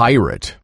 pirate.